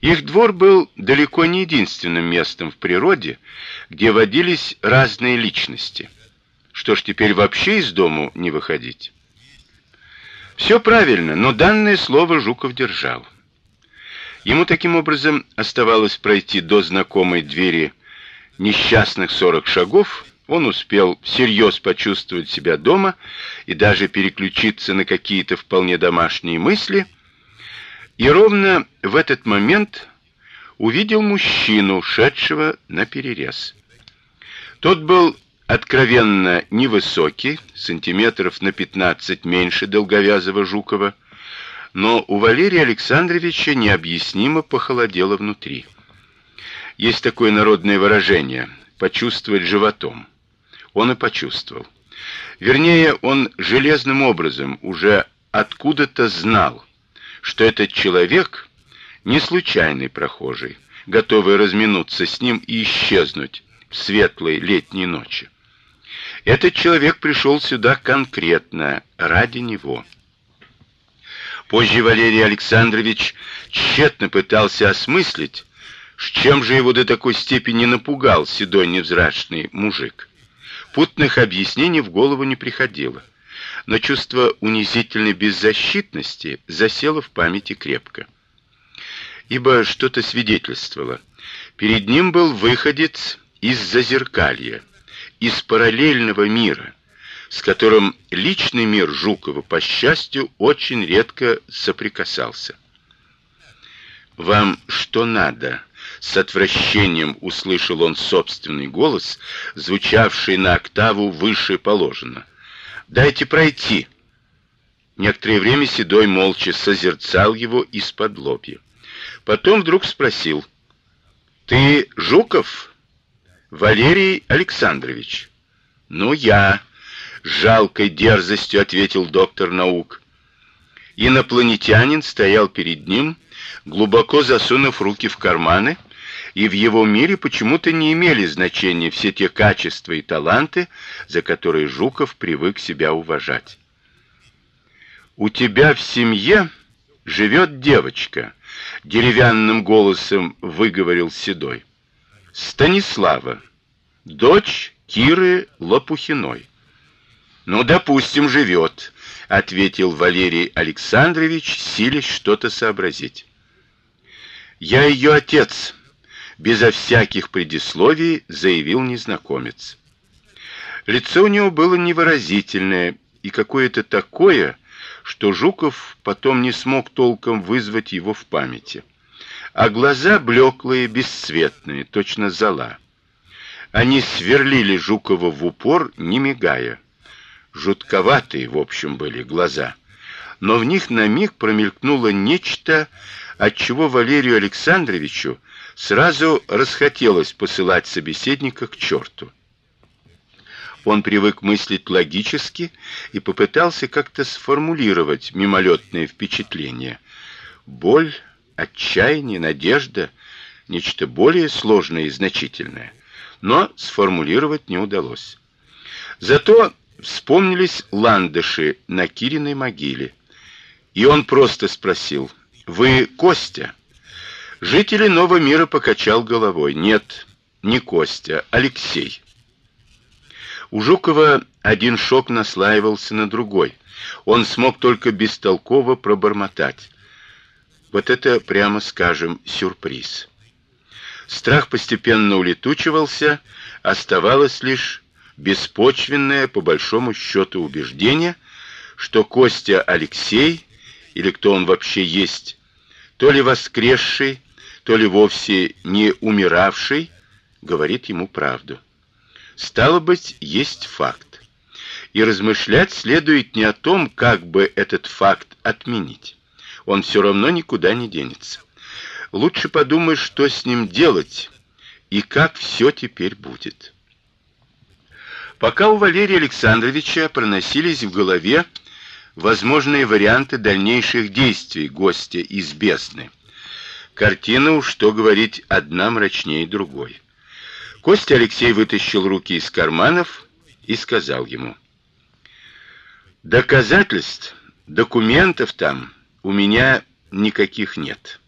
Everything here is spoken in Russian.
Их двор был далеко не единственным местом в природе, где водились разные личности. Что ж теперь вообще из дому не выходить? Все правильно, но данное слово Жуков держал. Ему таким образом оставалось пройти до знакомой двери несчастных сорок шагов. Он успел всерьез почувствовать себя дома и даже переключиться на какие-то вполне домашние мысли. И ровно в этот момент увидел мужчину, шедшего на перерез. Тот был откровенно невысокий, сантиметров на пятнадцать меньше долговязого Жукова но у Валерия Александровича необъяснимо похолодело внутри. Есть такое народное выражение почувствовать животом. Он и почувствовал. Вернее, он железным образом уже откуда-то знал, что этот человек не случайный прохожий, готовый разминуться с ним и исчезнуть в светлой летней ночи. Этот человек пришел сюда конкретно ради него. Позже Валерий Александрович тщетно пытался осмыслить, с чем же его до такой степени напугал седой невзрачный мужик. Путных объяснений в голову не приходило, но чувство унизительной беззащитности засело в памяти крепко. Ибо что-то свидетельствовало. Перед ним был выходец из зазеркалья, из параллельного мира, с которым личный мир Жукова, по счастью, очень редко соприкасался. Вам что надо? С отвращением услышал он собственный голос, звучавший на октаву выше положено. Дайте пройти. Некоторое время Седой молча созерцал его из-под лобья. Потом вдруг спросил: "Ты Жуков Валерий Александрович?" "Ну я", жалкой дерзостью ответил доктор наук. Инопланетянин стоял перед ним, глубоко засунув руки в карманы, и в его мире почему-то не имели значения все те качества и таланты, за которые Жуков привык себя уважать. У тебя в семье живет девочка, деревянным голосом выговорил Седой. Станислава, дочь Киры Лопухиной. Ну, допустим, живет, ответил Валерий Александрович, силясь что-то сообразить. Я ее отец, безо всяких предисловий заявил незнакомец. Лицо у него было невыразительное и какое-то такое, что Жуков потом не смог толком вызвать его в памяти. А глаза блеклые, бесцветные, точно зола. Они сверлили Жукова в упор, не мигая. Жутковатые, в общем, были глаза, но в них на миг промелькнуло нечто, от чего Валерию Александровичу сразу расхотелось посылать собеседника к черту. Он привык мыслить логически и попытался как-то сформулировать мимолетное впечатление. Боль, отчаяние, надежда, нечто более сложное и значительное, но сформулировать не удалось. Зато Вспомнились ландыши на Кириной могиле. И он просто спросил: "Вы Костя?" Жители Нового мира покачал головой: "Нет, не Костя, Алексей". У Жукова один шок наслаивался на другой. Он смог только бестолково пробормотать: "Вот это, прямо скажем, сюрприз". Страх постепенно улетучивался, оставалось лишь беспочвенное по большому счету убеждение, что Костя Алексей или кто он вообще есть, то ли воскресший, то ли вовсе не умиравший, говорит ему правду. Стало быть, есть факт. И размышлять следует не о том, как бы этот факт отменить. Он все равно никуда не денется. Лучше подумай, что с ним делать и как все теперь будет. Пока у Валерия Александровича проносились в голове возможные варианты дальнейших действий гостя из бездны. Картина уж что говорить, одна мрачнее другой. Костя Алексей вытащил руки из карманов и сказал ему: "Доказательств, документов там у меня никаких нет.